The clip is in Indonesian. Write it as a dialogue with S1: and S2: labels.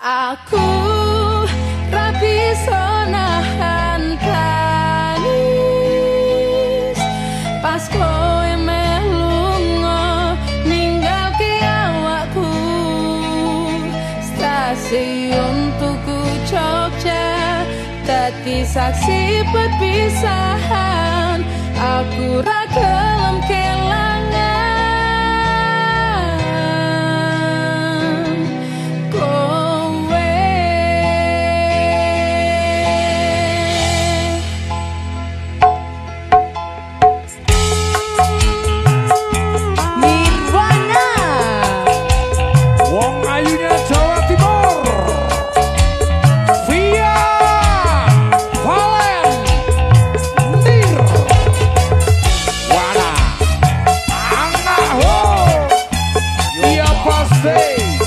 S1: Aku rapi sonahan tangis Pas kowe melungo ninggal ke awakku. Stasiun tuku Jogja Tadi saksi perpisahan Aku ragelem kelan Hey!